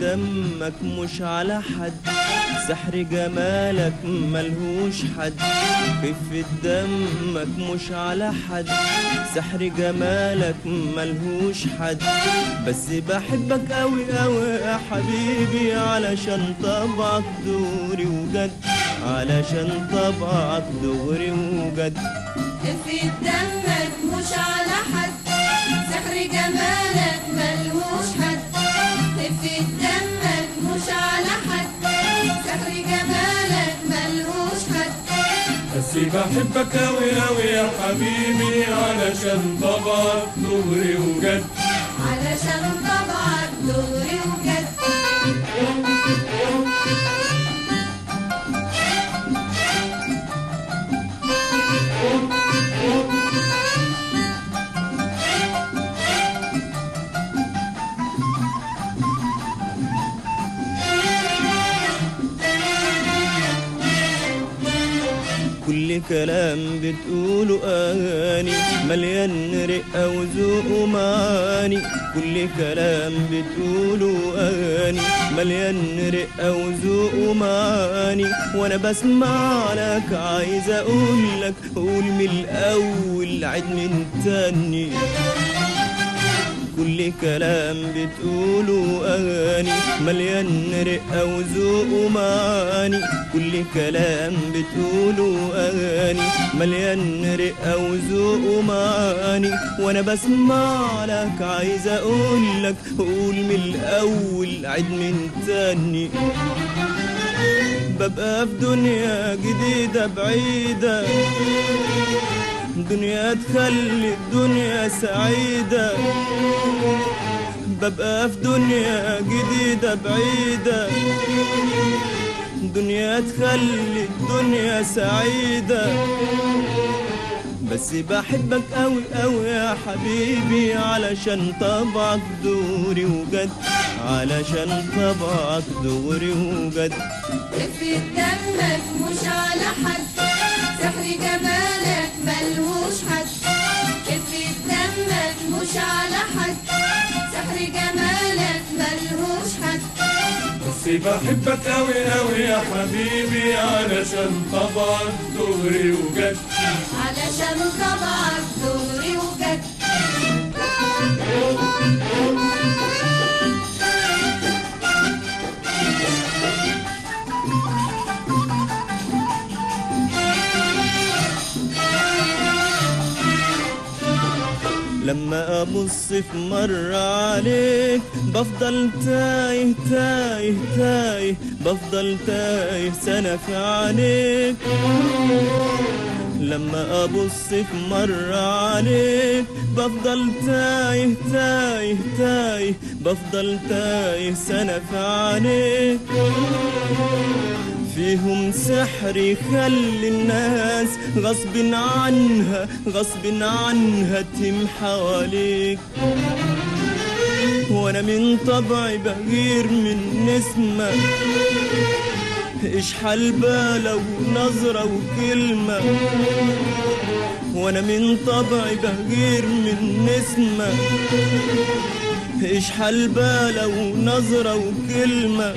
دمك مش على حد. سحر جمالك ملهوش حد. خفة دمك مش على حد. سحر جمالك ملهوش حد. بس بحبك قوي قوي يا حبيبي علشان طبعك دوري وجد. علشان طبعك دوري وجد. خفة دمك مش على حد. سحر جمالك ملهوش حد. بحبك أوي أوي يا حبيبي علشان طبعك دغري وجد. علشان طبعك دغري كل كلام بتقوله أغاني مليان رقة وذوق ومعاني. كل كلام بتقوله أغاني مليان رقة وذوق ومعاني. وأنا بسمع لك عايز أقول لك قول من الأول عيد من تاني كل كلام بتقوله أغاني مليان رقة وذوق ومعاني. كل كلام بتقوله أغاني مليان رقة وذوق ومعاني. وأنا بسمع لك عايز أقول لك قول من الأول عيد من تاني. ببقى في دنيا جديدة بعيدة. دنيا تخلي الدنيا سعيدة. ببقى في دنيا جديدة بعيدة. دنيا تخلي الدنيا سعيدة. بس بحبك قوي قوي يا حبيبي علشان طبعك دوري وجد. علشان طبعك دوري وجد. خفة دمك مش على حد. على حد. سحر جمالك ملهوش حد. بس بحبك أوي أوي يا حبيبي علشان طبعك دغري وجد. علشان طبعك دغري وجد. لما ابص في مرة عليك بفضل تايه تايه تايه بفضل تايه سنة في عينيك لما ابص في مرة عليك بفضل تايه تايه تايه بفضل تايه سنة في عينيك فيهم سحر يخلي الناس غصب عنها غصب عنها تم حواليك. وأنا من طبعي بغير من نسمة اشحال بالة ونظرة وكلمة؟ وأنا من طبعي بغير من نسمة اشحال بالة ونظرة وكلمة؟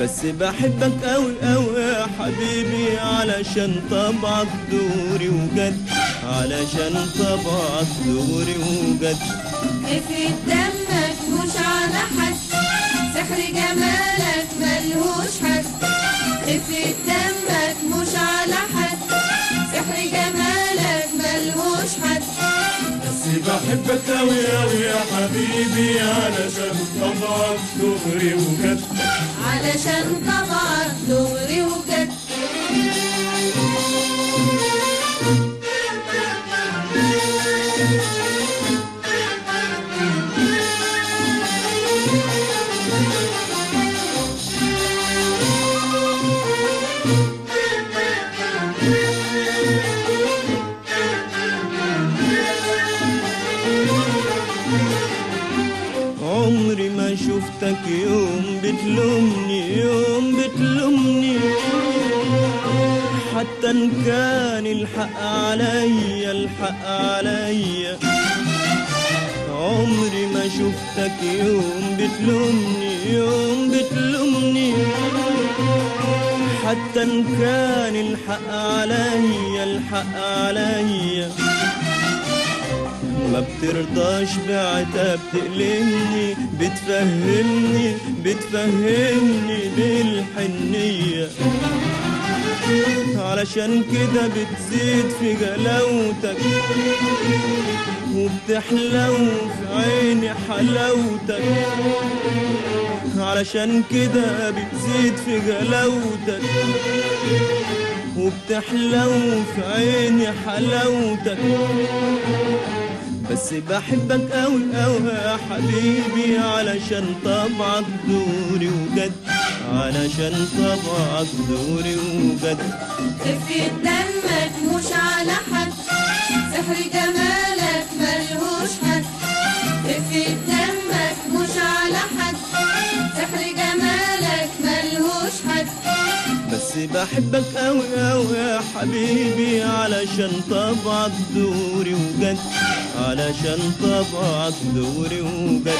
بس بحبك قوي قوي يا حبيبي علشان طبعك دوري وجد علشان طبعك دوري وجد خفة دمك أوي يا حبيبي علشان طبعك دغري وجد علشان طبعك دغري وجد بتلومني حتى إن كان الحق عليا الحق عليا عمري ما شفتك يوم بتلومني يوم بتلومني. حتى إن كان الحق عليا الحق عليا ما بترضاش بعتاب تألمني بتفهمني بتفهمني بالحنية. علشان كده بتزيد في جلاوتك وبتحلو في عيني حلاوتك. علشان كده بتزيد في جلاوتك وبتحلو في عيني حلاوتك. بس بحبك قوي قوي يا حبيبي علشان طبعك دوري وجد علشان طبعك دوري وجد. خفة دمك مش على حد سحر جمالك ملهوش حد. بس بحبك قوي قوي يا حبيبي علشان طبعك دوري وجد علشان طبعك دوري وجد.